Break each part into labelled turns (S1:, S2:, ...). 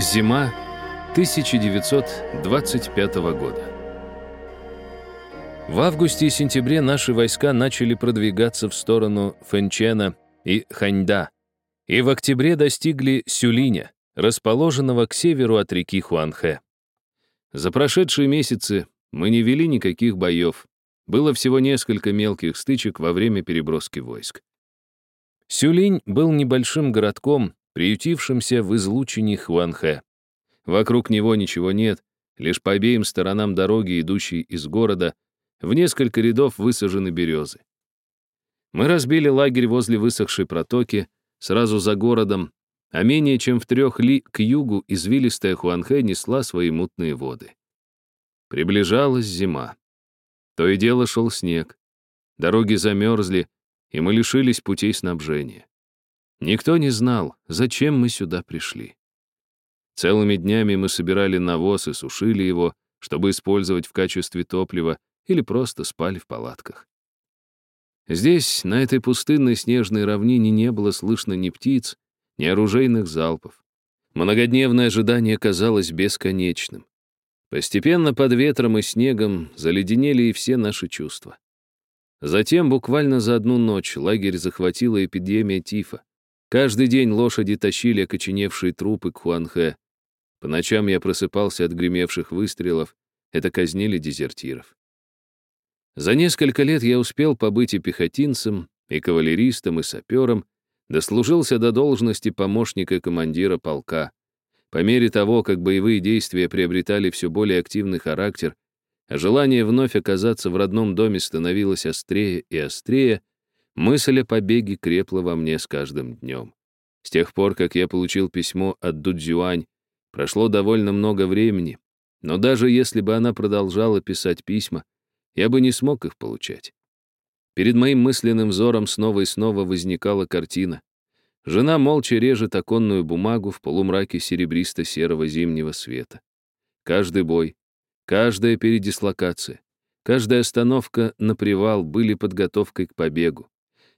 S1: Зима 1925 года. В августе и сентябре наши войска начали продвигаться в сторону Фэнчена и Ханьда, и в октябре достигли Сюлиня, расположенного к северу от реки Хуанхэ. За прошедшие месяцы мы не вели никаких боев. Было всего несколько мелких стычек во время переброски войск. Сюлинь был небольшим городком, приютившимся в излучине Хуанхэ. Вокруг него ничего нет, лишь по обеим сторонам дороги, идущей из города, в несколько рядов высажены березы. Мы разбили лагерь возле высохшей протоки, сразу за городом, а менее чем в трех ли к югу извилистая Хуанхэ несла свои мутные воды. Приближалась зима. То и дело шел снег. Дороги замерзли, и мы лишились путей снабжения. Никто не знал, зачем мы сюда пришли. Целыми днями мы собирали навоз и сушили его, чтобы использовать в качестве топлива, или просто спали в палатках. Здесь, на этой пустынной снежной равнине, не было слышно ни птиц, ни оружейных залпов. Многодневное ожидание казалось бесконечным. Постепенно под ветром и снегом заледенели и все наши чувства. Затем, буквально за одну ночь, лагерь захватила эпидемия тифа. Каждый день лошади тащили окоченевшие трупы к Хуанхэ. По ночам я просыпался от гремевших выстрелов. Это казнили дезертиров. За несколько лет я успел побыть и пехотинцем, и кавалеристом, и сапером, дослужился до должности помощника командира полка. По мере того, как боевые действия приобретали все более активный характер, желание вновь оказаться в родном доме становилось острее и острее, Мысль о побеге крепла во мне с каждым днем. С тех пор, как я получил письмо от Дудзюань, прошло довольно много времени, но даже если бы она продолжала писать письма, я бы не смог их получать. Перед моим мысленным взором снова и снова возникала картина. Жена молча режет оконную бумагу в полумраке серебристо-серого зимнего света. Каждый бой, каждая передислокация, каждая остановка на привал были подготовкой к побегу.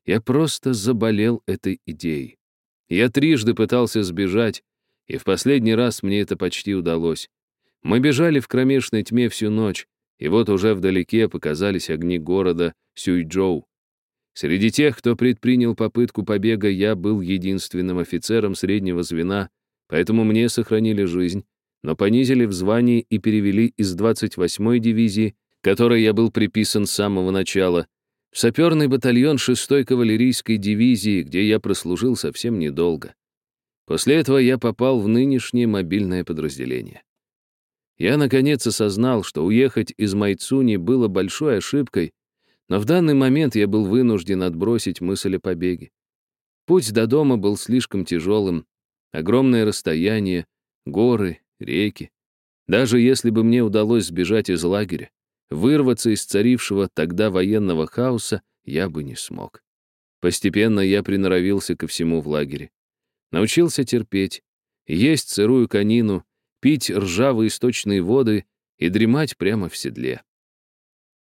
S1: Я просто заболел этой идеей. Я трижды пытался сбежать, и в последний раз мне это почти удалось. Мы бежали в кромешной тьме всю ночь, и вот уже вдалеке показались огни города Сюйчжоу. Среди тех, кто предпринял попытку побега, я был единственным офицером среднего звена, поэтому мне сохранили жизнь, но понизили в звании и перевели из 28-й дивизии, которой я был приписан с самого начала, саперный батальон 6-й кавалерийской дивизии, где я прослужил совсем недолго. После этого я попал в нынешнее мобильное подразделение. Я, наконец, осознал, что уехать из Майцуни было большой ошибкой, но в данный момент я был вынужден отбросить мысль о побеге. Путь до дома был слишком тяжелым, огромное расстояние, горы, реки. Даже если бы мне удалось сбежать из лагеря, Вырваться из царившего тогда военного хаоса я бы не смог. Постепенно я приноровился ко всему в лагере. Научился терпеть, есть сырую конину, пить ржавые источные воды и дремать прямо в седле.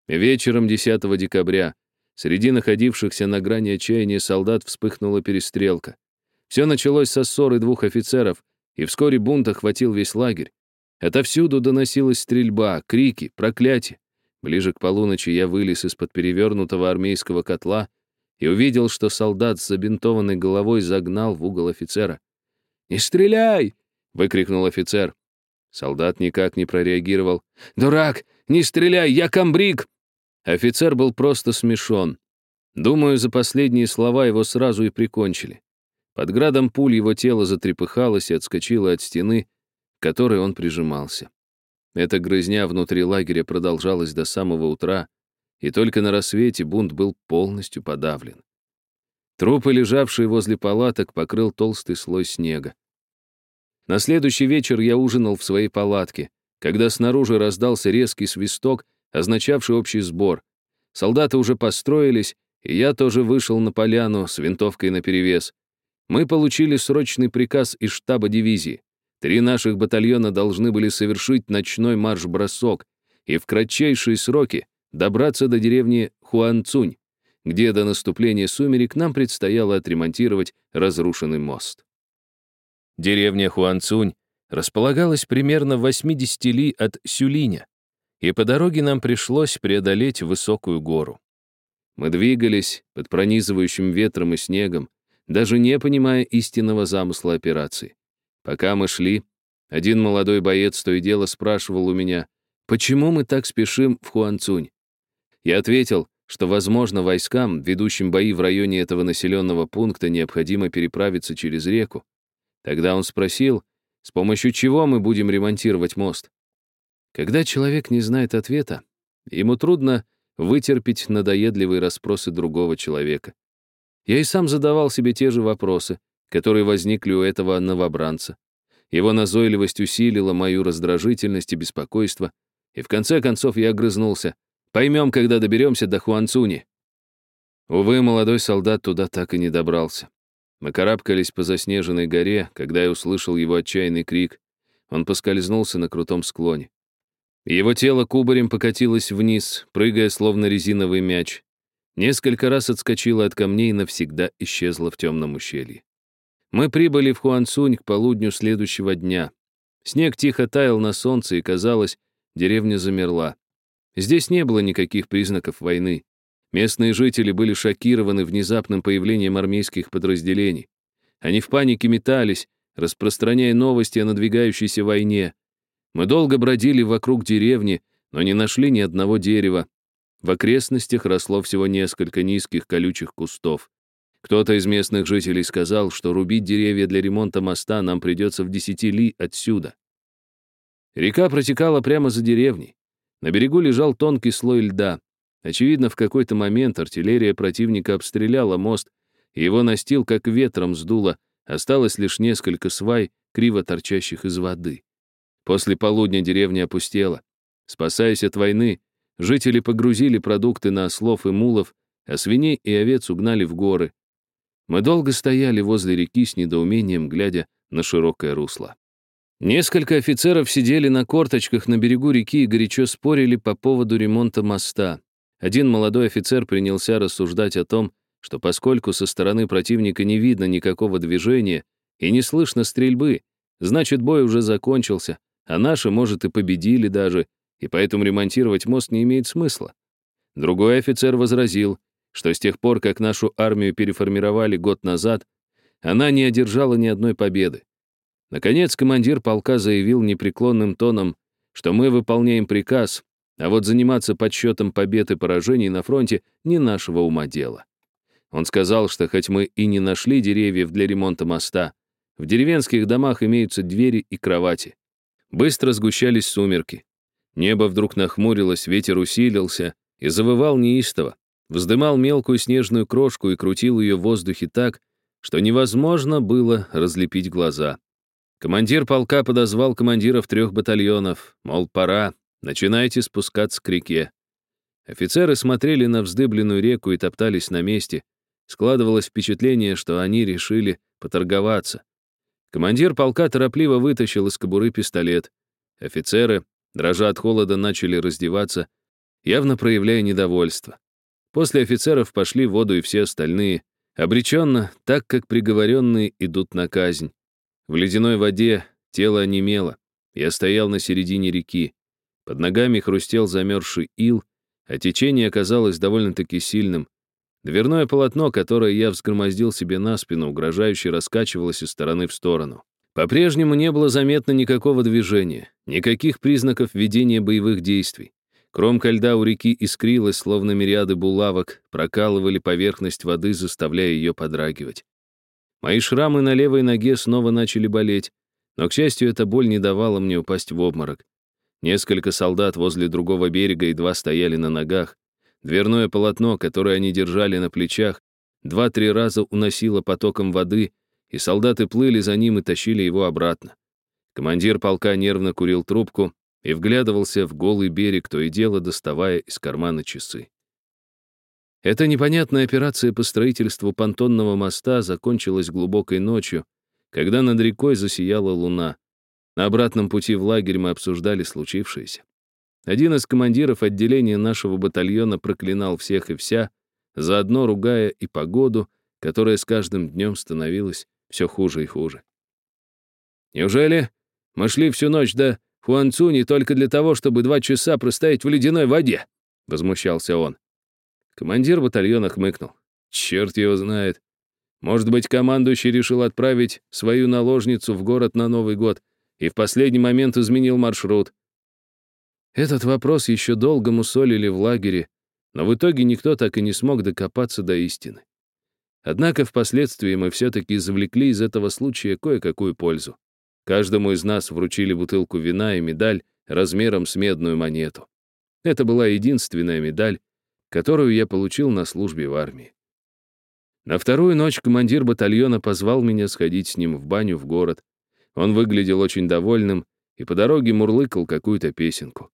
S1: Вечером 10 декабря среди находившихся на грани отчаяния солдат вспыхнула перестрелка. Все началось со ссоры двух офицеров, и вскоре бунт охватил весь лагерь. Отовсюду доносилась стрельба, крики, проклятия. Ближе к полуночи я вылез из-под перевернутого армейского котла и увидел, что солдат с забинтованной головой загнал в угол офицера. «Не стреляй!» — выкрикнул офицер. Солдат никак не прореагировал. «Дурак! Не стреляй! Я комбриг!» Офицер был просто смешон. Думаю, за последние слова его сразу и прикончили. Под градом пуль его тело затрепыхалось и отскочило от стены, к которой он прижимался. Эта грызня внутри лагеря продолжалась до самого утра, и только на рассвете бунт был полностью подавлен. Трупы, лежавшие возле палаток, покрыл толстый слой снега. На следующий вечер я ужинал в своей палатке, когда снаружи раздался резкий свисток, означавший общий сбор. Солдаты уже построились, и я тоже вышел на поляну с винтовкой наперевес. Мы получили срочный приказ из штаба дивизии. Три наших батальона должны были совершить ночной марш-бросок и в кратчайшие сроки добраться до деревни Хуанцунь, где до наступления сумерек нам предстояло отремонтировать разрушенный мост. Деревня Хуанцунь располагалась примерно в 80 ли от Сюлиня, и по дороге нам пришлось преодолеть высокую гору. Мы двигались под пронизывающим ветром и снегом, даже не понимая истинного замысла операции. Пока мы шли, один молодой боец то и дело спрашивал у меня, почему мы так спешим в Хуанцунь. Я ответил, что, возможно, войскам, ведущим бои в районе этого населенного пункта, необходимо переправиться через реку. Тогда он спросил, с помощью чего мы будем ремонтировать мост. Когда человек не знает ответа, ему трудно вытерпеть надоедливые расспросы другого человека. Я и сам задавал себе те же вопросы, которые возникли у этого новобранца. Его назойливость усилила мою раздражительность и беспокойство, и в конце концов я огрызнулся. Поймем, когда доберемся до Хуанцуни. Увы, молодой солдат туда так и не добрался. Мы карабкались по заснеженной горе, когда я услышал его отчаянный крик. Он поскользнулся на крутом склоне. Его тело кубарем покатилось вниз, прыгая словно резиновый мяч. Несколько раз отскочило от камней и навсегда исчезло в темном ущелье. Мы прибыли в Хуанцунь к полудню следующего дня. Снег тихо таял на солнце, и, казалось, деревня замерла. Здесь не было никаких признаков войны. Местные жители были шокированы внезапным появлением армейских подразделений. Они в панике метались, распространяя новости о надвигающейся войне. Мы долго бродили вокруг деревни, но не нашли ни одного дерева. В окрестностях росло всего несколько низких колючих кустов. Кто-то из местных жителей сказал, что рубить деревья для ремонта моста нам придется в десяти ли отсюда. Река протекала прямо за деревней. На берегу лежал тонкий слой льда. Очевидно, в какой-то момент артиллерия противника обстреляла мост, и его настил как ветром сдуло, осталось лишь несколько свай, криво торчащих из воды. После полудня деревня опустела. Спасаясь от войны, жители погрузили продукты на ослов и мулов, а свиней и овец угнали в горы. Мы долго стояли возле реки с недоумением, глядя на широкое русло. Несколько офицеров сидели на корточках на берегу реки и горячо спорили по поводу ремонта моста. Один молодой офицер принялся рассуждать о том, что поскольку со стороны противника не видно никакого движения и не слышно стрельбы, значит, бой уже закончился, а наши, может, и победили даже, и поэтому ремонтировать мост не имеет смысла. Другой офицер возразил, что с тех пор, как нашу армию переформировали год назад, она не одержала ни одной победы. Наконец, командир полка заявил непреклонным тоном, что мы выполняем приказ, а вот заниматься подсчетом побед и поражений на фронте не нашего ума дело. Он сказал, что хоть мы и не нашли деревьев для ремонта моста, в деревенских домах имеются двери и кровати. Быстро сгущались сумерки. Небо вдруг нахмурилось, ветер усилился и завывал неистово, вздымал мелкую снежную крошку и крутил ее в воздухе так, что невозможно было разлепить глаза. Командир полка подозвал командиров трех батальонов, мол, пора, начинайте спускаться к реке. Офицеры смотрели на вздыбленную реку и топтались на месте. Складывалось впечатление, что они решили поторговаться. Командир полка торопливо вытащил из кобуры пистолет. Офицеры, дрожа от холода, начали раздеваться, явно проявляя недовольство. После офицеров пошли в воду и все остальные, обреченно, так как приговоренные идут на казнь. В ледяной воде тело онемело. Я стоял на середине реки. Под ногами хрустел замерзший ил, а течение оказалось довольно-таки сильным. Дверное полотно, которое я взгромоздил себе на спину, угрожающе раскачивалось из стороны в сторону. По-прежнему не было заметно никакого движения, никаких признаков ведения боевых действий. Кромка льда у реки искрилась, словно мириады булавок, прокалывали поверхность воды, заставляя ее подрагивать. Мои шрамы на левой ноге снова начали болеть, но, к счастью, эта боль не давала мне упасть в обморок. Несколько солдат возле другого берега едва стояли на ногах. Дверное полотно, которое они держали на плечах, два-три раза уносило потоком воды, и солдаты плыли за ним и тащили его обратно. Командир полка нервно курил трубку и вглядывался в голый берег, то и дело доставая из кармана часы. Эта непонятная операция по строительству понтонного моста закончилась глубокой ночью, когда над рекой засияла луна. На обратном пути в лагерь мы обсуждали случившееся. Один из командиров отделения нашего батальона проклинал всех и вся, заодно ругая и погоду, которая с каждым днем становилась все хуже и хуже. «Неужели Мы шли всю ночь до Хуанцуни только для того, чтобы два часа простоять в ледяной воде», — возмущался он. Командир батальона хмыкнул. «Черт его знает. Может быть, командующий решил отправить свою наложницу в город на Новый год и в последний момент изменил маршрут. Этот вопрос еще долго мусолили в лагере, но в итоге никто так и не смог докопаться до истины. Однако впоследствии мы все-таки извлекли из этого случая кое-какую пользу. Каждому из нас вручили бутылку вина и медаль размером с медную монету. Это была единственная медаль, которую я получил на службе в армии. На вторую ночь командир батальона позвал меня сходить с ним в баню в город. Он выглядел очень довольным и по дороге мурлыкал какую-то песенку.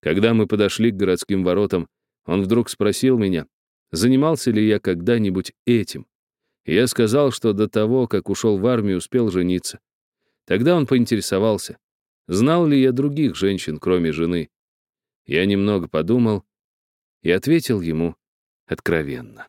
S1: Когда мы подошли к городским воротам, он вдруг спросил меня, занимался ли я когда-нибудь этим. И я сказал, что до того, как ушел в армию, успел жениться. Тогда он поинтересовался, знал ли я других женщин, кроме жены. Я немного подумал и ответил ему откровенно.